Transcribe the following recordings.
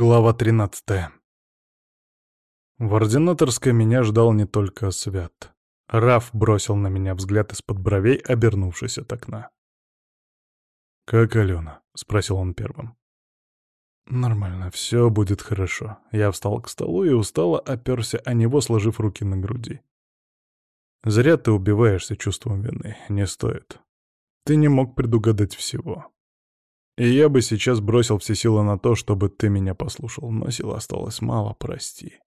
Глава 13. В ординаторской меня ждал не только Свят. Раф бросил на меня взгляд из-под бровей, обернувшись от окна. «Как Алена?» — спросил он первым. «Нормально, все будет хорошо». Я встал к столу и устало оперся о него, сложив руки на груди. «Зря ты убиваешься чувством вины. Не стоит. Ты не мог предугадать всего. И я бы сейчас бросил все силы на то, чтобы ты меня послушал, но сил осталось мало, прости».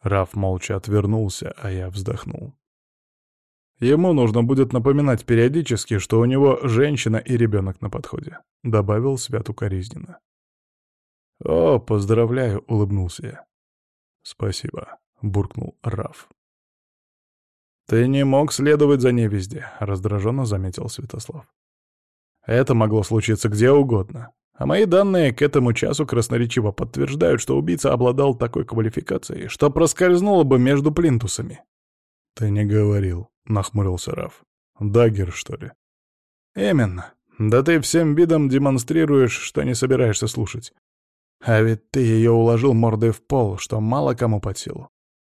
Раф молча отвернулся, а я вздохнул. Ему нужно будет напоминать периодически, что у него женщина и ребенок на подходе», — добавил Свят укоризненно. «О, поздравляю», — улыбнулся я. «Спасибо», — буркнул Раф. «Ты не мог следовать за ней везде», — раздраженно заметил Святослав. «Это могло случиться где угодно. А мои данные к этому часу красноречиво подтверждают, что убийца обладал такой квалификацией, что проскользнуло бы между плинтусами». «Ты не говорил», — нахмурился Раф. «Даггер, что ли?» «Именно. Да ты всем видом демонстрируешь, что не собираешься слушать. А ведь ты ее уложил мордой в пол, что мало кому под силу.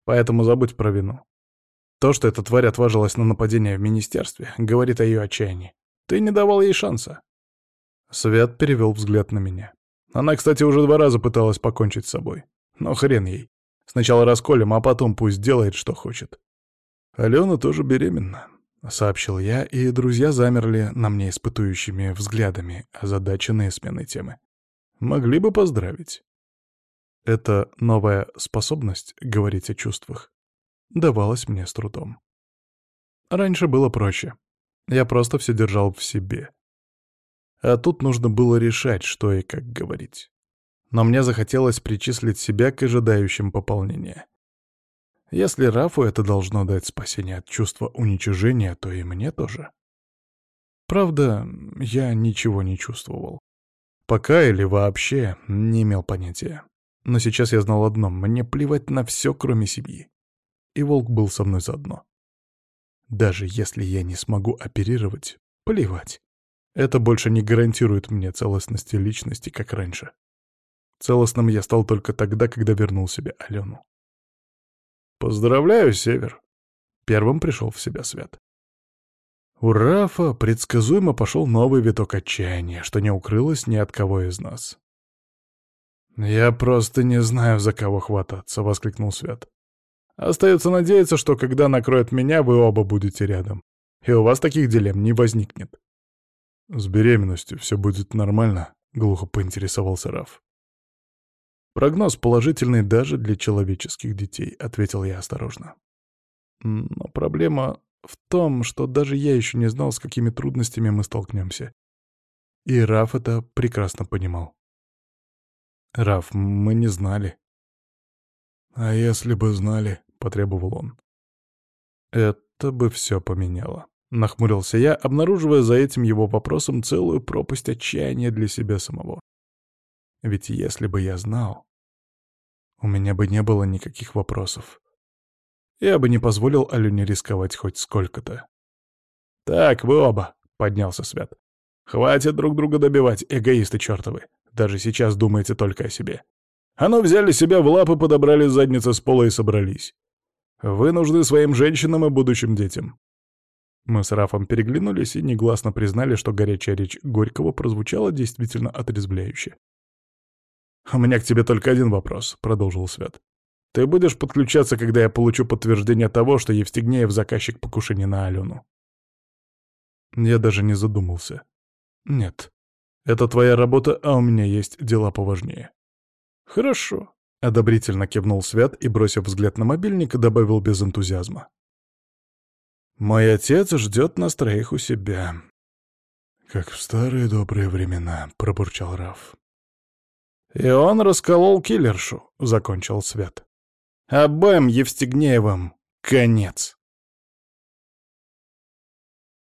Поэтому забудь про вину. То, что эта тварь отважилась на нападение в министерстве, говорит о ее отчаянии. Ты не давал ей шанса. Свят перевел взгляд на меня. Она, кстати, уже два раза пыталась покончить с собой. Но хрен ей. Сначала расколем, а потом пусть делает, что хочет. Алена тоже беременна, — сообщил я, и друзья замерли на мне испытующими взглядами, озадаченные сменой темы. Могли бы поздравить. Это новая способность говорить о чувствах давалась мне с трудом. Раньше было проще. Я просто все держал в себе. А тут нужно было решать, что и как говорить. Но мне захотелось причислить себя к ожидающим пополнения. Если Рафу это должно дать спасение от чувства уничижения, то и мне тоже. Правда, я ничего не чувствовал. Пока или вообще не имел понятия. Но сейчас я знал одно — мне плевать на все, кроме семьи. И волк был со мной заодно. Даже если я не смогу оперировать, плевать. Это больше не гарантирует мне целостности личности, как раньше. Целостным я стал только тогда, когда вернул себе Алену. «Поздравляю, Север!» Первым пришел в себя Свят. У Рафа предсказуемо пошел новый виток отчаяния, что не укрылось ни от кого из нас. «Я просто не знаю, за кого хвататься», — воскликнул Свят. «Остается надеяться, что когда накроет меня, вы оба будете рядом, и у вас таких дилемм не возникнет». «С беременностью все будет нормально», — глухо поинтересовался Раф. «Прогноз положительный даже для человеческих детей», — ответил я осторожно. «Но проблема в том, что даже я еще не знал, с какими трудностями мы столкнемся. И Раф это прекрасно понимал. «Раф, мы не знали». «А если бы знали?» — потребовал он. «Это бы все поменяло», — нахмурился я, обнаруживая за этим его вопросом целую пропасть отчаяния для себя самого. «Ведь если бы я знал, у меня бы не было никаких вопросов. Я бы не позволил Алене рисковать хоть сколько-то. «Так, вы оба», — поднялся Свят. «Хватит друг друга добивать, эгоисты чертовы. Даже сейчас думаете только о себе. Ну взяли себя в лапы, подобрали задницы с пола и собрались. Вы нужны своим женщинам и будущим детям». Мы с Рафом переглянулись и негласно признали, что горячая речь Горького прозвучала действительно отрезвляюще. «У меня к тебе только один вопрос», — продолжил Свят. Ты будешь подключаться, когда я получу подтверждение того, что Евстигнеев заказчик покушения на Алену?» Я даже не задумался. «Нет. Это твоя работа, а у меня есть дела поважнее». «Хорошо», — одобрительно кивнул Свят и, бросив взгляд на мобильник, добавил без энтузиазма. «Мой отец ждет нас троих у себя». «Как в старые добрые времена», — пробурчал Раф. «И он расколол киллершу», — закончил Свят. Обоим Евстигнеевым конец.